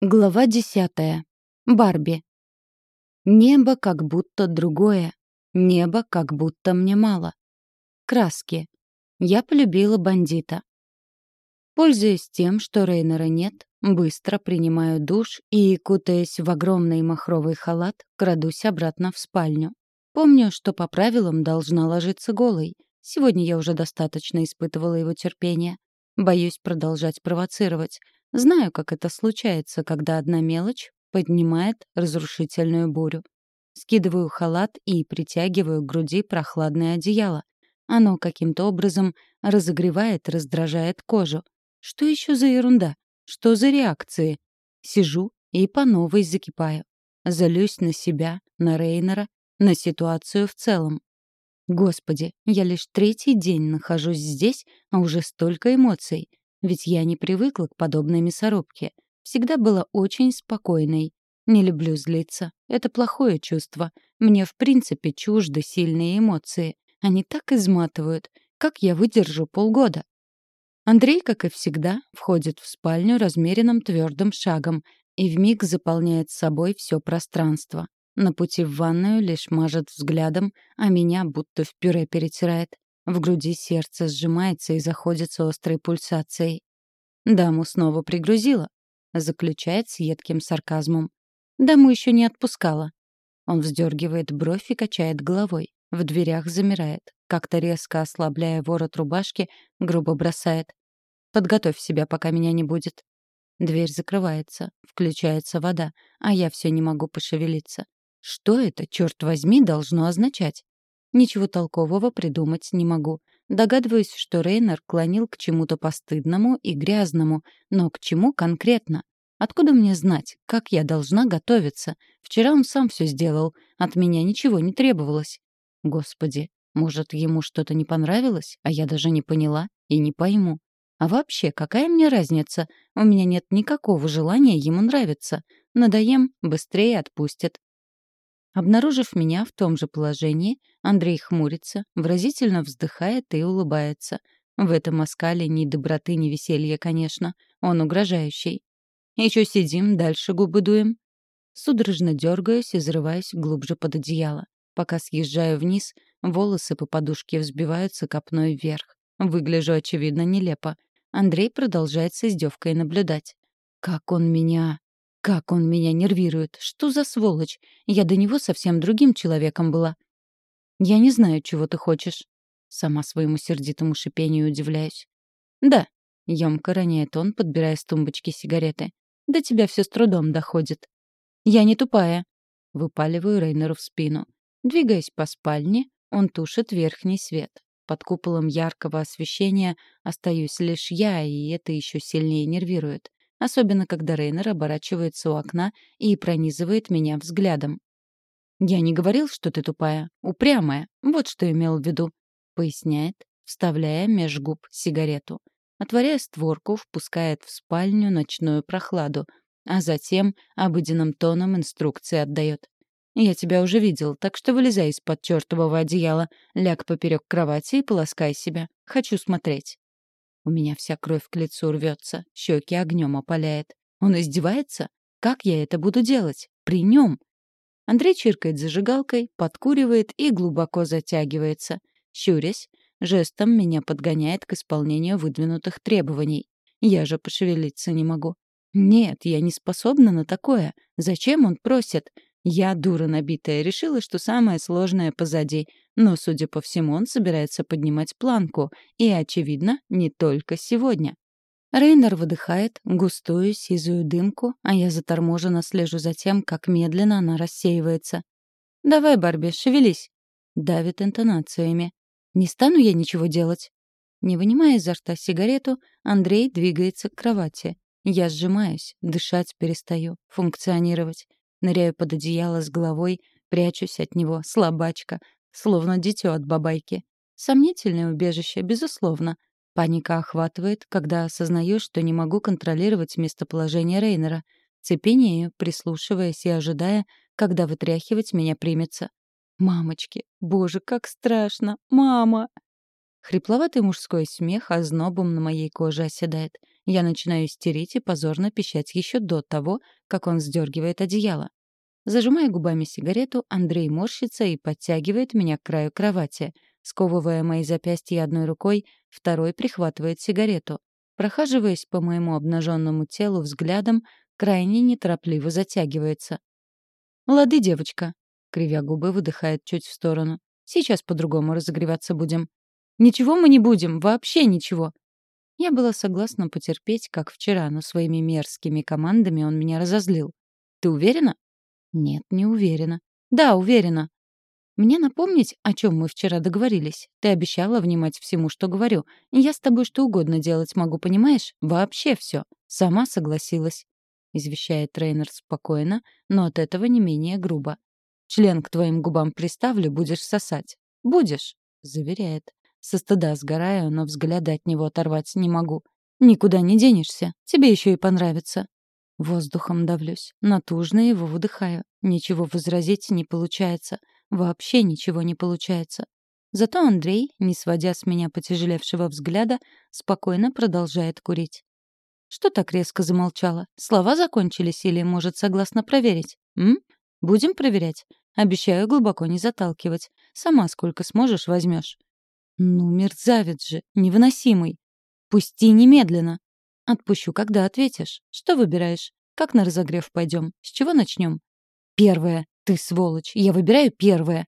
Глава десятая. Барби. Небо как будто другое. Небо как будто мне мало. Краски. Я полюбила бандита. Пользуясь тем, что Рейнера нет, быстро принимаю душ и, кутаясь в огромный махровый халат, крадусь обратно в спальню. Помню, что по правилам должна ложиться голой. Сегодня я уже достаточно испытывала его терпение. Боюсь продолжать провоцировать — Знаю, как это случается, когда одна мелочь поднимает разрушительную бурю. Скидываю халат и притягиваю к груди прохладное одеяло. Оно каким-то образом разогревает, раздражает кожу. Что еще за ерунда? Что за реакции? Сижу и по новой закипаю. Залюсь на себя, на Рейнера, на ситуацию в целом. Господи, я лишь третий день нахожусь здесь, а уже столько эмоций. Ведь я не привыкла к подобной мясорубке. Всегда была очень спокойной. Не люблю злиться. Это плохое чувство. Мне в принципе чужды сильные эмоции. Они так изматывают. Как я выдержу полгода? Андрей, как и всегда, входит в спальню размеренным твердым шагом и вмиг заполняет собой все пространство. На пути в ванную лишь мажет взглядом, а меня будто в пюре перетирает. В груди сердце сжимается и заходится острой пульсацией. «Даму снова пригрузила», — заключает с едким сарказмом. «Даму еще не отпускала». Он вздергивает бровь и качает головой. В дверях замирает. Как-то резко ослабляя ворот рубашки, грубо бросает. «Подготовь себя, пока меня не будет». Дверь закрывается, включается вода, а я все не могу пошевелиться. Что это, черт возьми, должно означать? Ничего толкового придумать не могу. Догадываюсь, что Рейнер клонил к чему-то постыдному и грязному, но к чему конкретно? Откуда мне знать, как я должна готовиться? Вчера он сам все сделал, от меня ничего не требовалось. Господи, может, ему что-то не понравилось, а я даже не поняла и не пойму. А вообще, какая мне разница? У меня нет никакого желания ему нравиться. Надоем, быстрее отпустят. Обнаружив меня в том же положении, Андрей хмурится, выразительно вздыхает и улыбается. В этом оскале ни доброты, ни веселья, конечно. Он угрожающий. Еще сидим, дальше губы дуем. Судорожно дергаюсь и зарываюсь глубже под одеяло. Пока съезжаю вниз, волосы по подушке взбиваются копной вверх. Выгляжу, очевидно, нелепо. Андрей продолжает с издевкой наблюдать. Как он меня... Как он меня нервирует! Что за сволочь! Я до него совсем другим человеком была. Я не знаю, чего ты хочешь. Сама своему сердитому шипению удивляюсь. Да, ёмко роняет он, подбирая с тумбочки сигареты. До тебя все с трудом доходит. Я не тупая. Выпаливаю Рейнеру в спину. Двигаясь по спальне, он тушит верхний свет. Под куполом яркого освещения остаюсь лишь я, и это еще сильнее нервирует. Особенно, когда Рейнер оборачивается у окна и пронизывает меня взглядом. «Я не говорил, что ты тупая. Упрямая. Вот что имел в виду», — поясняет, вставляя меж губ сигарету. Отворяя створку, впускает в спальню ночную прохладу, а затем обыденным тоном инструкции отдает. «Я тебя уже видел, так что вылезай из-под чертового одеяла, ляг поперек кровати и полоскай себя. Хочу смотреть». У меня вся кровь к лицу рвется, щеки огнем опаляет. Он издевается? Как я это буду делать? При нем? Андрей чиркает зажигалкой, подкуривает и глубоко затягивается. Щурясь, жестом меня подгоняет к исполнению выдвинутых требований. Я же пошевелиться не могу. Нет, я не способна на такое. Зачем он просит? Я, дура набитая, решила, что самое сложное позади. Но, судя по всему, он собирается поднимать планку. И, очевидно, не только сегодня. Рейнер выдыхает густую сизую дымку, а я заторможенно слежу за тем, как медленно она рассеивается. «Давай, Барби, шевелись!» Давит интонациями. «Не стану я ничего делать!» Не вынимая изо рта сигарету, Андрей двигается к кровати. Я сжимаюсь, дышать перестаю, функционировать. Ныряю под одеяло с головой, прячусь от него, слабачка, словно дитё от бабайки. Сомнительное убежище, безусловно. Паника охватывает, когда осознаешь, что не могу контролировать местоположение Рейнера. Цепенею, прислушиваясь и ожидая, когда вытряхивать меня примется. «Мамочки! Боже, как страшно! Мама!» Хрипловатый мужской смех ознобом на моей коже оседает. Я начинаю истерить и позорно пищать еще до того, как он сдергивает одеяло. Зажимая губами сигарету, Андрей морщится и подтягивает меня к краю кровати. Сковывая мои запястья одной рукой, второй прихватывает сигарету. Прохаживаясь по моему обнаженному телу взглядом, крайне неторопливо затягивается. «Лады, девочка», — кривя губы, выдыхает чуть в сторону. «Сейчас по-другому разогреваться будем». «Ничего мы не будем, вообще ничего». Я была согласна потерпеть, как вчера, но своими мерзкими командами он меня разозлил. «Ты уверена?» «Нет, не уверена». «Да, уверена». «Мне напомнить, о чем мы вчера договорились? Ты обещала внимать всему, что говорю. Я с тобой что угодно делать могу, понимаешь? Вообще все. Сама согласилась». — извещает тренер спокойно, но от этого не менее грубо. «Член к твоим губам приставлю, будешь сосать». «Будешь», — заверяет. Со стыда сгораю, но взгляда от него оторвать не могу. «Никуда не денешься. Тебе еще и понравится». Воздухом давлюсь. Натужно его выдыхаю. Ничего возразить не получается. Вообще ничего не получается. Зато Андрей, не сводя с меня потяжелевшего взгляда, спокойно продолжает курить. Что так резко замолчала? Слова закончились или, может, согласно проверить? М? Будем проверять. Обещаю глубоко не заталкивать. Сама сколько сможешь, возьмешь. Ну, мерзавец же, невыносимый. Пусти немедленно. Отпущу, когда ответишь. Что выбираешь? Как на разогрев пойдем? С чего начнем? Первое. Ты сволочь. Я выбираю первое.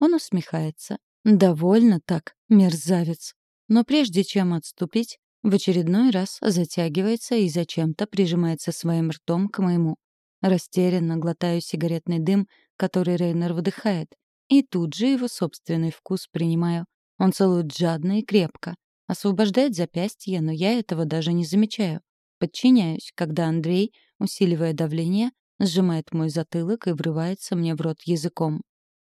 Он усмехается. Довольно так, мерзавец. Но прежде чем отступить, в очередной раз затягивается и зачем-то прижимается своим ртом к моему. Растерянно глотаю сигаретный дым, который Рейнер выдыхает, и тут же его собственный вкус принимаю. Он целует жадно и крепко. Освобождает запястье, но я этого даже не замечаю. Подчиняюсь, когда Андрей, усиливая давление, сжимает мой затылок и врывается мне в рот языком.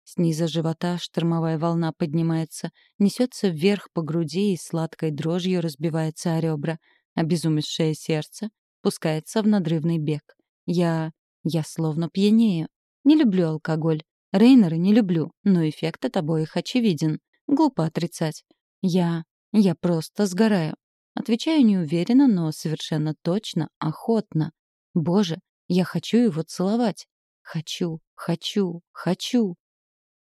Снизу живота штормовая волна поднимается, несется вверх по груди и сладкой дрожью разбивается о ребра. Обезумевшее сердце пускается в надрывный бег. Я... я словно пьянею. Не люблю алкоголь. Рейнера не люблю, но эффект от обоих очевиден. Глупо отрицать. Я... я просто сгораю. Отвечаю неуверенно, но совершенно точно, охотно. Боже, я хочу его целовать. Хочу, хочу, хочу.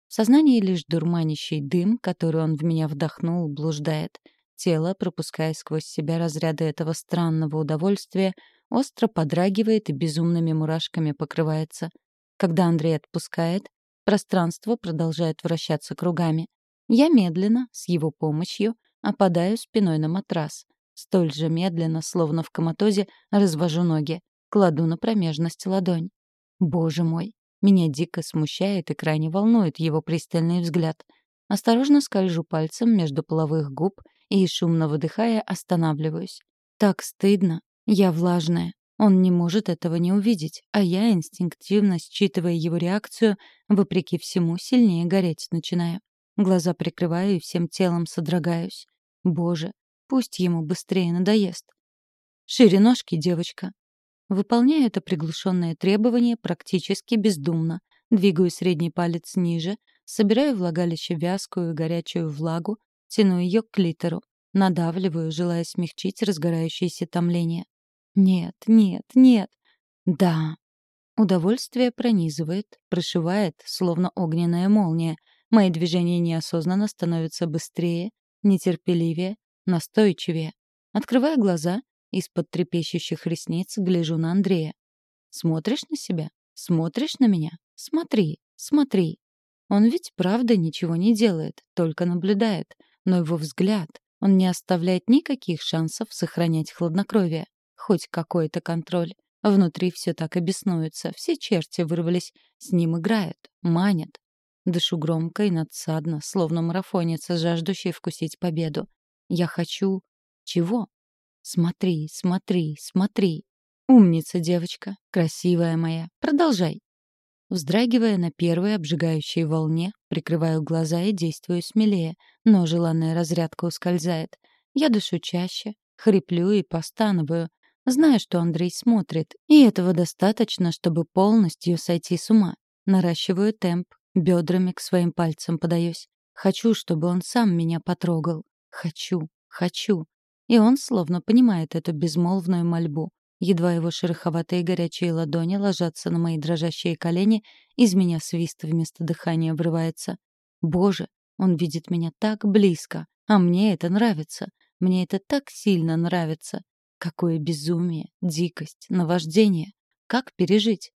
В сознании лишь дурманящий дым, который он в меня вдохнул, блуждает. Тело, пропуская сквозь себя разряды этого странного удовольствия, остро подрагивает и безумными мурашками покрывается. Когда Андрей отпускает, пространство продолжает вращаться кругами. Я медленно, с его помощью, опадаю спиной на матрас. Столь же медленно, словно в коматозе, развожу ноги. Кладу на промежность ладонь. Боже мой, меня дико смущает и крайне волнует его пристальный взгляд. Осторожно скольжу пальцем между половых губ и, шумно выдыхая, останавливаюсь. Так стыдно. Я влажная. Он не может этого не увидеть, а я, инстинктивно считывая его реакцию, вопреки всему, сильнее гореть начинаю. Глаза прикрываю и всем телом содрогаюсь. Боже, пусть ему быстрее надоест. «Шире ножки, девочка», Выполняю это приглушенное требование практически бездумно. Двигаю средний палец ниже, собираю влагалище вязкую и горячую влагу, тяну ее к клитору, надавливаю, желая смягчить разгорающееся томление. Нет, нет, нет. Да. Удовольствие пронизывает, прошивает, словно огненная молния. Мои движения неосознанно становятся быстрее, нетерпеливее, настойчивее. Открываю глаза из-под трепещущих ресниц гляжу на Андрея. «Смотришь на себя? Смотришь на меня? Смотри, смотри». Он ведь правда ничего не делает, только наблюдает. Но его взгляд, он не оставляет никаких шансов сохранять хладнокровие. Хоть какой-то контроль. Внутри все так и беснуется, все черти вырвались, с ним играют, манят. Дышу громко и надсадно, словно марафонец, жаждущий вкусить победу. Я хочу... Чего? Смотри, смотри, смотри. Умница, девочка, красивая моя. Продолжай. Вздрагивая на первой обжигающей волне, прикрываю глаза и действую смелее, но желанная разрядка ускользает. Я дышу чаще, хриплю и постановую, зная, что Андрей смотрит, и этого достаточно, чтобы полностью сойти с ума. Наращиваю темп, бедрами к своим пальцам подаюсь. Хочу, чтобы он сам меня потрогал. Хочу, хочу. И он словно понимает эту безмолвную мольбу. Едва его шероховатые горячие ладони ложатся на мои дрожащие колени, из меня свист вместо дыхания врывается. Боже, он видит меня так близко, а мне это нравится. Мне это так сильно нравится. Какое безумие, дикость, наваждение. Как пережить?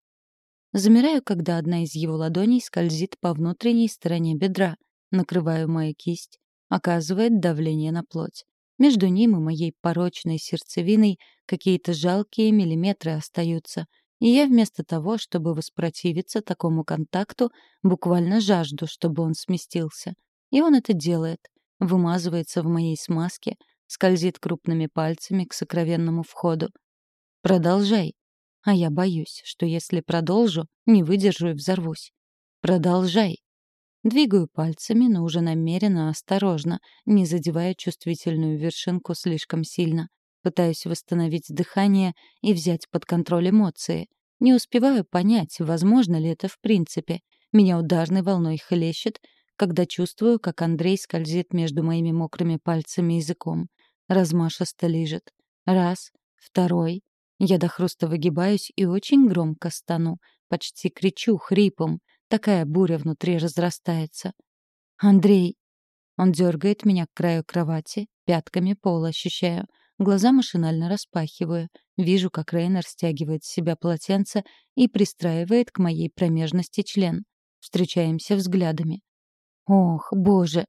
Замираю, когда одна из его ладоней скользит по внутренней стороне бедра. Накрываю мою кисть. Оказывает давление на плоть. Между ним и моей порочной сердцевиной какие-то жалкие миллиметры остаются. И я вместо того, чтобы воспротивиться такому контакту, буквально жажду, чтобы он сместился. И он это делает. Вымазывается в моей смазке, скользит крупными пальцами к сокровенному входу. «Продолжай». А я боюсь, что если продолжу, не выдержу и взорвусь. «Продолжай». Двигаю пальцами, но уже намеренно, осторожно, не задевая чувствительную вершинку слишком сильно. Пытаюсь восстановить дыхание и взять под контроль эмоции. Не успеваю понять, возможно ли это в принципе. Меня ударной волной хлещет, когда чувствую, как Андрей скользит между моими мокрыми пальцами языком. Размашисто лижет. Раз, второй. Я до хруста выгибаюсь и очень громко стану. Почти кричу хрипом. Такая буря внутри разрастается. «Андрей!» Он дергает меня к краю кровати, пятками пол ощущаю. Глаза машинально распахиваю. Вижу, как Рейнер стягивает с себя полотенце и пристраивает к моей промежности член. Встречаемся взглядами. «Ох, боже!»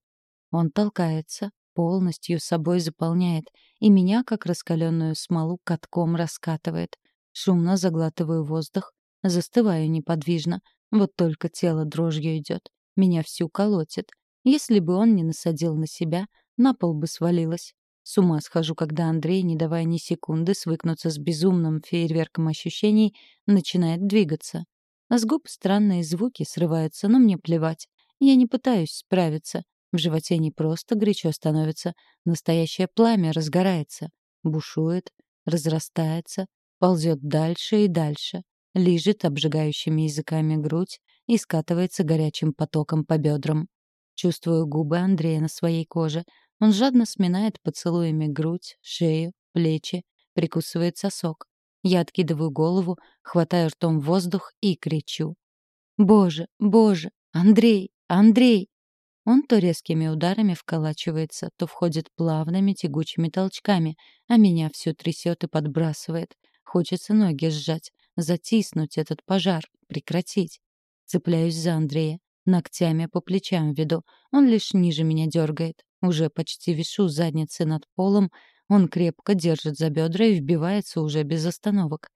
Он толкается, полностью собой заполняет, и меня, как раскаленную смолу, катком раскатывает. Шумно заглатываю воздух, застываю неподвижно, вот только тело дрожью идет. Меня всю колотит. Если бы он не насадил на себя, на пол бы свалилась. С ума схожу, когда Андрей, не давая ни секунды свыкнуться с безумным фейерверком ощущений, начинает двигаться. С губ странные звуки срываются, но мне плевать. Я не пытаюсь справиться. В животе не просто горячо становится, настоящее пламя разгорается, бушует, разрастается, ползет дальше и дальше лижет обжигающими языками грудь и скатывается горячим потоком по бедрам. Чувствую губы Андрея на своей коже. Он жадно сминает поцелуями грудь, шею, плечи, прикусывает сосок. Я откидываю голову, хватаю ртом воздух и кричу. «Боже, боже! Андрей! Андрей!» Он то резкими ударами вколачивается, то входит плавными тягучими толчками, а меня все трясет и подбрасывает. Хочется ноги сжать, Затиснуть этот пожар, прекратить. Цепляюсь за Андрея. Ногтями по плечам веду. Он лишь ниже меня дергает. Уже почти вишу задницы над полом. Он крепко держит за бедра и вбивается уже без остановок.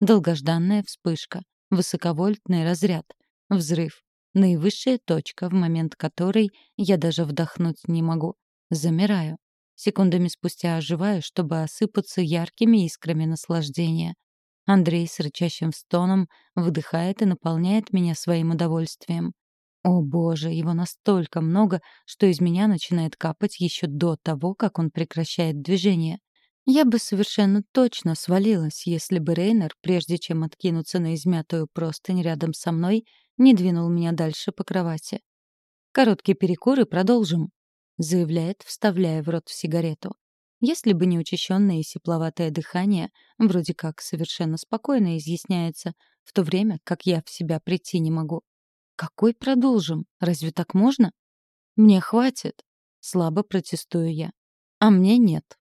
Долгожданная вспышка. Высоковольтный разряд. Взрыв. Наивысшая точка, в момент которой я даже вдохнуть не могу. Замираю. Секундами спустя оживаю, чтобы осыпаться яркими искрами наслаждения. Андрей с рычащим стоном выдыхает и наполняет меня своим удовольствием. О боже, его настолько много, что из меня начинает капать еще до того, как он прекращает движение. Я бы совершенно точно свалилась, если бы Рейнер, прежде чем откинуться на измятую простынь рядом со мной, не двинул меня дальше по кровати. «Короткий перекур и продолжим», — заявляет, вставляя в рот сигарету. Если бы не учащенное и сепловатое дыхание, вроде как совершенно спокойно изъясняется, в то время как я в себя прийти не могу. Какой продолжим? Разве так можно? Мне хватит. Слабо протестую я. А мне нет.